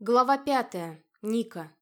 Глава пятая. Ника.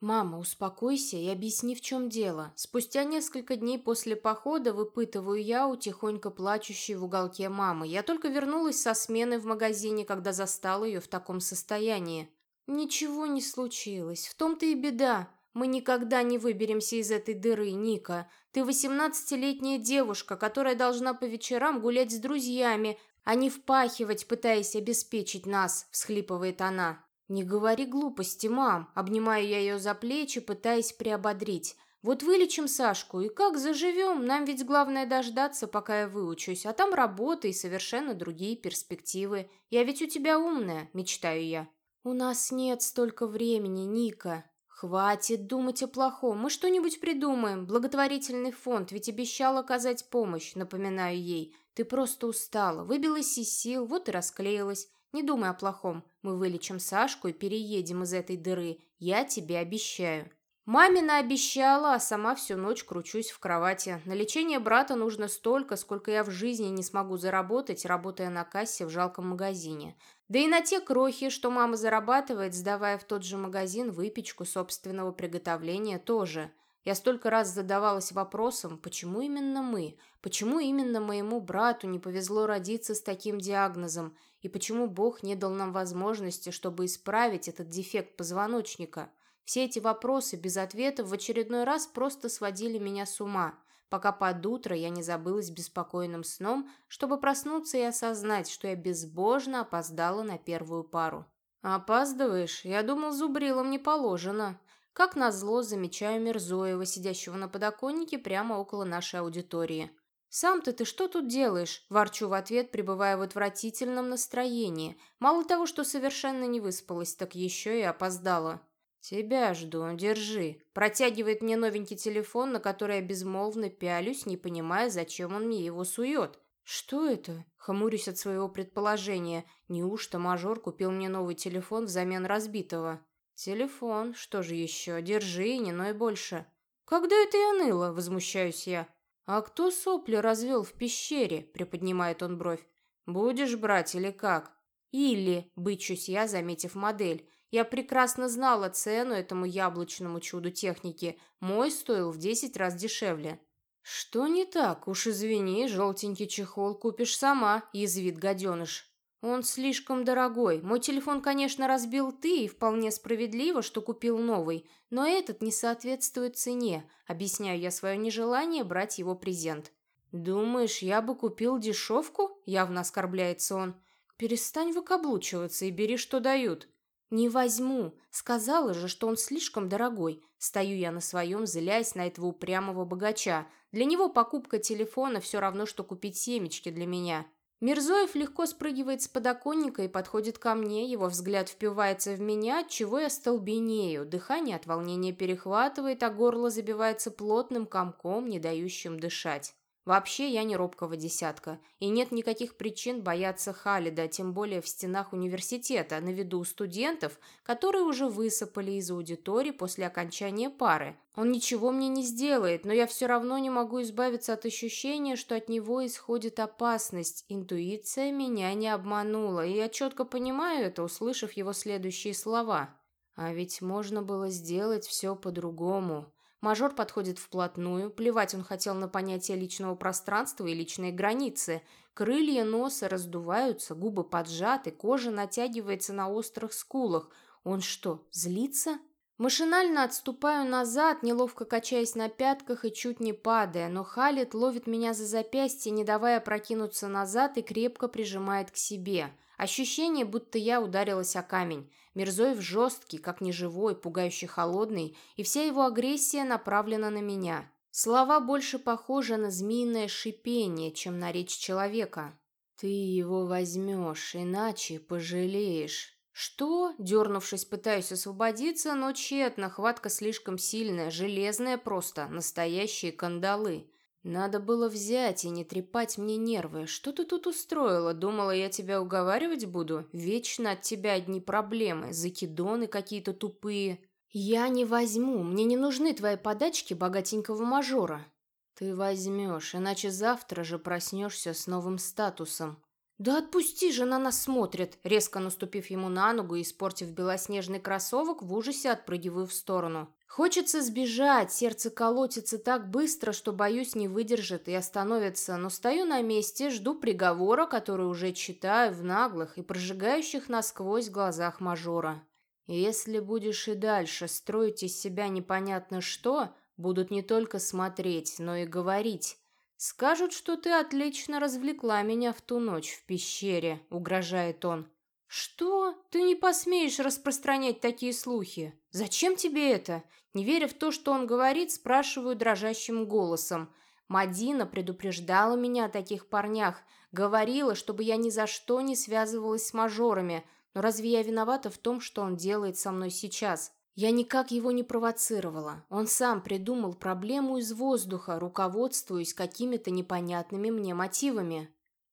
«Мама, успокойся и объясни, в чем дело. Спустя несколько дней после похода выпытываю я у тихонько плачущей в уголке мамы. Я только вернулась со смены в магазине, когда застала ее в таком состоянии. Ничего не случилось. В том-то и беда. Мы никогда не выберемся из этой дыры, Ника. Ты восемнадцатилетняя девушка, которая должна по вечерам гулять с друзьями, а не впахивать, пытаясь обеспечить нас», — всхлипывает она. «Не говори глупости, мам!» Обнимаю я ее за плечи, пытаясь приободрить. «Вот вылечим Сашку, и как заживем? Нам ведь главное дождаться, пока я выучусь, а там работа и совершенно другие перспективы. Я ведь у тебя умная», — мечтаю я. «У нас нет столько времени, Ника», «Хватит думать о плохом, мы что-нибудь придумаем. Благотворительный фонд ведь обещал оказать помощь, напоминаю ей. Ты просто устала, выбилась из сил, вот и расклеилась. Не думай о плохом. Мы вылечим Сашку и переедем из этой дыры. Я тебе обещаю». Мамина обещала, а сама всю ночь кручусь в кровати. На лечение брата нужно столько, сколько я в жизни не смогу заработать, работая на кассе в жалком магазине. Да и на те крохи, что мама зарабатывает, сдавая в тот же магазин выпечку собственного приготовления, тоже. Я столько раз задавалась вопросом, почему именно мы? Почему именно моему брату не повезло родиться с таким диагнозом? И почему Бог не дал нам возможности, чтобы исправить этот дефект позвоночника? Все эти вопросы без ответов в очередной раз просто сводили меня с ума, пока под утро я не забылась беспокойным сном, чтобы проснуться и осознать, что я безбожно опоздала на первую пару. «Опаздываешь? Я думал, зубрилом не положено». Как назло, замечаю Мирзоева, сидящего на подоконнике прямо около нашей аудитории. «Сам-то ты что тут делаешь?» – ворчу в ответ, пребывая в отвратительном настроении. Мало того, что совершенно не выспалась, так еще и опоздала. «Тебя жду, держи». Протягивает мне новенький телефон, на который я безмолвно пялюсь, не понимая, зачем он мне его сует. «Что это?» – хмурюсь от своего предположения. Неужто мажор купил мне новый телефон взамен разбитого? «Телефон, что же еще? Держи, не ной больше». «Когда это я ныла?» – возмущаюсь я. «А кто сопли развел в пещере?» – приподнимает он бровь. «Будешь брать или как?» «Или», – бычусь я, заметив модель. Я прекрасно знала цену этому яблочному чуду техники. Мой стоил в десять раз дешевле. «Что не так? Уж извини, желтенький чехол купишь сама», – язвит гаденыш. «Он слишком дорогой. Мой телефон, конечно, разбил ты, и вполне справедливо, что купил новый, но этот не соответствует цене. Объясняю я свое нежелание брать его презент». «Думаешь, я бы купил дешевку?» – явно оскорбляется он. «Перестань выкаблучиваться и бери, что дают». «Не возьму. Сказала же, что он слишком дорогой. Стою я на своем, злясь на этого упрямого богача. Для него покупка телефона все равно, что купить семечки для меня». Мирзоев легко спрыгивает с подоконника и подходит ко мне, его взгляд впивается в меня, чего я столбенею, дыхание от волнения перехватывает, а горло забивается плотным комком, не дающим дышать. Вообще я не робкого десятка, и нет никаких причин бояться Халида, тем более в стенах университета, на виду у студентов, которые уже высыпали из аудитории после окончания пары. Он ничего мне не сделает, но я все равно не могу избавиться от ощущения, что от него исходит опасность. Интуиция меня не обманула, и я четко понимаю это, услышав его следующие слова. А ведь можно было сделать все по-другому. Мажор подходит вплотную, плевать он хотел на понятие личного пространства и личные границы. Крылья носа раздуваются, губы поджаты, кожа натягивается на острых скулах. Он что, злится? Машинально отступаю назад, неловко качаясь на пятках и чуть не падая, но Халит ловит меня за запястье, не давая прокинуться назад и крепко прижимает к себе – Ощущение, будто я ударилась о камень. Мирзоев жесткий, как неживой, пугающе холодный, и вся его агрессия направлена на меня. Слова больше похожи на змеиное шипение, чем на речь человека. «Ты его возьмешь, иначе пожалеешь». «Что?» – дернувшись, пытаюсь освободиться, но тщетно, хватка слишком сильная, железная просто, настоящие кандалы. «Надо было взять и не трепать мне нервы. Что ты тут устроила? Думала, я тебя уговаривать буду? Вечно от тебя одни проблемы, закидоны какие-то тупые». «Я не возьму. Мне не нужны твои подачки богатенького мажора». «Ты возьмешь, иначе завтра же проснешься с новым статусом». «Да отпусти же, на нас смотрит!» Резко наступив ему на ногу и испортив белоснежный кроссовок, в ужасе отпрыгиваю в сторону. Хочется сбежать, сердце колотится так быстро, что, боюсь, не выдержит и остановится, но стою на месте, жду приговора, который уже читаю в наглых и прожигающих насквозь глазах мажора. Если будешь и дальше строить из себя непонятно что, будут не только смотреть, но и говорить. Скажут, что ты отлично развлекла меня в ту ночь в пещере, угрожает он. «Что? Ты не посмеешь распространять такие слухи? Зачем тебе это?» Не веря в то, что он говорит, спрашиваю дрожащим голосом. Мадина предупреждала меня о таких парнях, говорила, чтобы я ни за что не связывалась с мажорами, но разве я виновата в том, что он делает со мной сейчас? Я никак его не провоцировала. Он сам придумал проблему из воздуха, руководствуясь какими-то непонятными мне мотивами.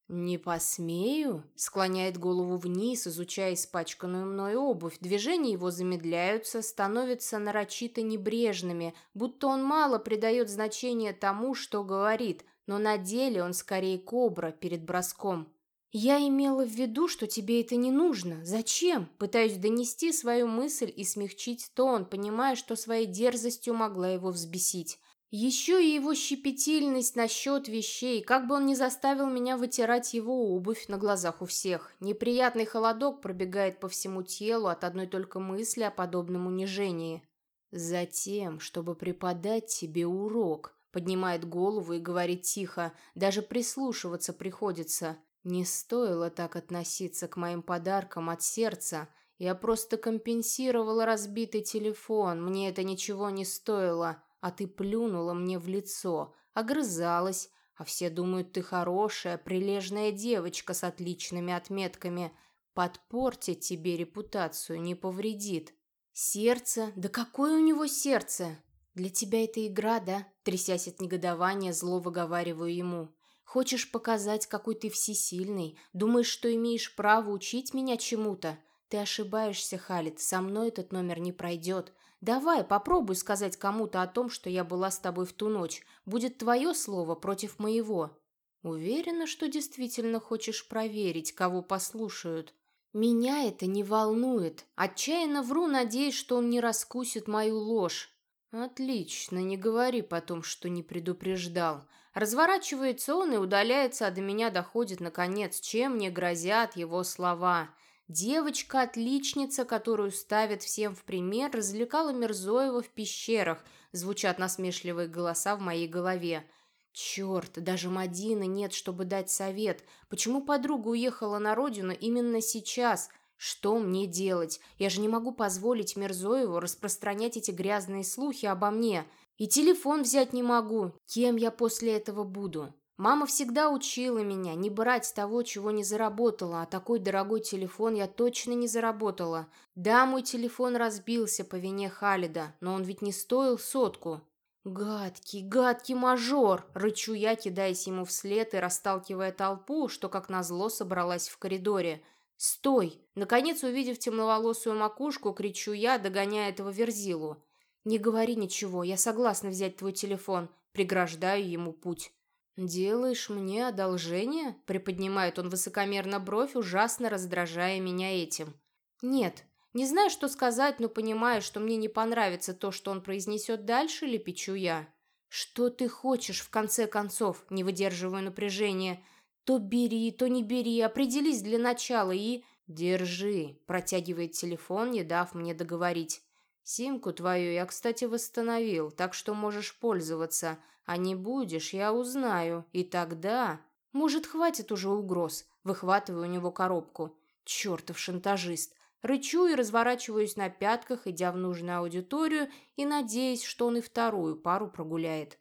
«Не посмею?» — склоняет голову вниз, изучая испачканную мной обувь. Движения его замедляются, становятся нарочито небрежными, будто он мало придает значения тому, что говорит, но на деле он скорее кобра перед броском. «Я имела в виду, что тебе это не нужно. Зачем?» Пытаюсь донести свою мысль и смягчить тон, понимая, что своей дерзостью могла его взбесить. Еще и его щепетильность насчет вещей, как бы он ни заставил меня вытирать его обувь на глазах у всех. Неприятный холодок пробегает по всему телу от одной только мысли о подобном унижении. Затем, чтобы преподать тебе урок, поднимает голову и говорит тихо, даже прислушиваться приходится. Не стоило так относиться к моим подаркам от сердца. Я просто компенсировала разбитый телефон, мне это ничего не стоило а ты плюнула мне в лицо, огрызалась, а все думают, ты хорошая, прилежная девочка с отличными отметками. Подпортить тебе репутацию не повредит. Сердце? Да какое у него сердце? Для тебя это игра, да? Трясясь от негодования, зло выговариваю ему. Хочешь показать, какой ты всесильный? Думаешь, что имеешь право учить меня чему-то? Ты ошибаешься, Халит, со мной этот номер не пройдет. Давай, попробуй сказать кому-то о том, что я была с тобой в ту ночь. Будет твое слово против моего. Уверена, что действительно хочешь проверить, кого послушают. Меня это не волнует. Отчаянно вру, надеясь, что он не раскусит мою ложь. Отлично, не говори потом, что не предупреждал. Разворачивается он и удаляется, а до меня доходит, наконец, чем мне грозят его слова – Девочка-отличница, которую ставят всем в пример, развлекала Мирзоева в пещерах, звучат насмешливые голоса в моей голове. Черт, даже Мадины нет, чтобы дать совет. Почему подруга уехала на родину именно сейчас? Что мне делать? Я же не могу позволить Мирзоеву распространять эти грязные слухи обо мне. И телефон взять не могу. Кем я после этого буду? Мама всегда учила меня не брать того, чего не заработала, а такой дорогой телефон я точно не заработала. Да, мой телефон разбился по вине Халида, но он ведь не стоил сотку. «Гадкий, гадкий мажор!» — рычу я, кидаясь ему вслед и расталкивая толпу, что, как назло, собралась в коридоре. «Стой!» Наконец, увидев темноволосую макушку, кричу я, догоняя этого верзилу. «Не говори ничего, я согласна взять твой телефон», преграждаю ему путь. «Делаешь мне одолжение?» — приподнимает он высокомерно бровь, ужасно раздражая меня этим. «Нет, не знаю, что сказать, но понимаю, что мне не понравится то, что он произнесет дальше, лепечу я. Что ты хочешь, в конце концов, не выдерживаю напряжения. То бери, то не бери, определись для начала и... Держи, протягивает телефон, не дав мне договорить. Симку твою я, кстати, восстановил, так что можешь пользоваться. А не будешь, я узнаю. И тогда... Может, хватит уже угроз. Выхватываю у него коробку. Чертов шантажист. Рычу и разворачиваюсь на пятках, идя в нужную аудиторию и надеясь, что он и вторую пару прогуляет.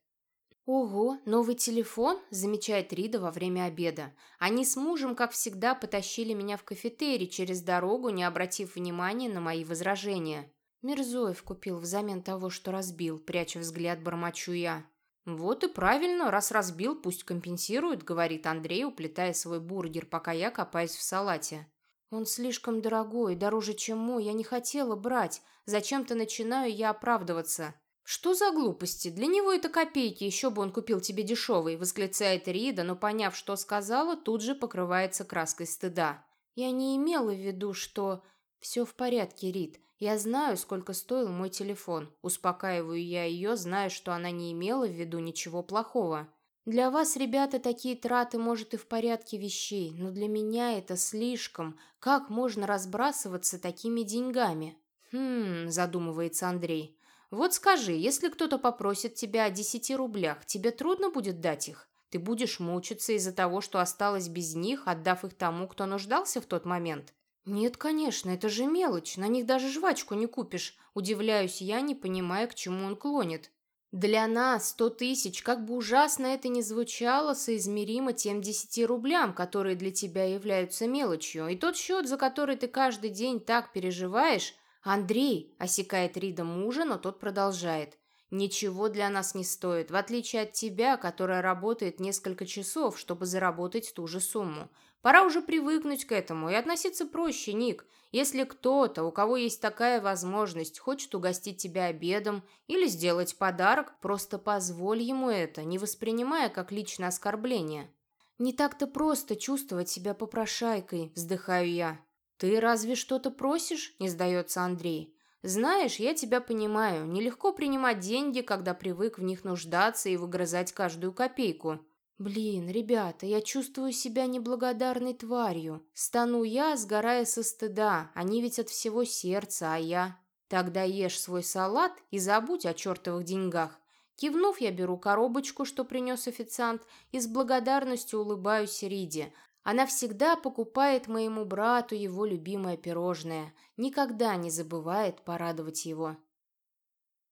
«Ого, новый телефон?» – замечает Рида во время обеда. Они с мужем, как всегда, потащили меня в кафетерий через дорогу, не обратив внимания на мои возражения. Мирзоев купил взамен того, что разбил, пряча взгляд, бормочу я. «Вот и правильно, раз разбил, пусть компенсирует», — говорит Андрей, уплетая свой бургер, пока я копаюсь в салате. «Он слишком дорогой, дороже, чем мой, я не хотела брать. Зачем-то начинаю я оправдываться. «Что за глупости? Для него это копейки, еще бы он купил тебе дешевый», восклицает Рида, но, поняв, что сказала, тут же покрывается краской стыда. «Я не имела в виду, что...» «Все в порядке, Рид. Я знаю, сколько стоил мой телефон. Успокаиваю я ее, зная, что она не имела в виду ничего плохого. Для вас, ребята, такие траты, может, и в порядке вещей, но для меня это слишком. Как можно разбрасываться такими деньгами?» «Хм...» – задумывается Андрей. Вот скажи, если кто-то попросит тебя о десяти рублях, тебе трудно будет дать их? Ты будешь мучиться из-за того, что осталось без них, отдав их тому, кто нуждался в тот момент? Нет, конечно, это же мелочь, на них даже жвачку не купишь. Удивляюсь я, не понимая, к чему он клонит. Для нас сто тысяч, как бы ужасно это ни звучало, соизмеримо тем десяти рублям, которые для тебя являются мелочью. И тот счет, за который ты каждый день так переживаешь, «Андрей!» – осекает Рида мужа, но тот продолжает. «Ничего для нас не стоит, в отличие от тебя, которая работает несколько часов, чтобы заработать ту же сумму. Пора уже привыкнуть к этому и относиться проще, Ник. Если кто-то, у кого есть такая возможность, хочет угостить тебя обедом или сделать подарок, просто позволь ему это, не воспринимая как личное оскорбление». «Не так-то просто чувствовать себя попрошайкой», – вздыхаю я. «Ты разве что-то просишь?» – не сдается Андрей. «Знаешь, я тебя понимаю. Нелегко принимать деньги, когда привык в них нуждаться и выгрызать каждую копейку». «Блин, ребята, я чувствую себя неблагодарной тварью. Стану я, сгорая со стыда. Они ведь от всего сердца, а я...» «Тогда ешь свой салат и забудь о чертовых деньгах». Кивнув, я беру коробочку, что принес официант, и с благодарностью улыбаюсь Риде, она всегда покупает моему брату его любимое пирожное, никогда не забывает порадовать его.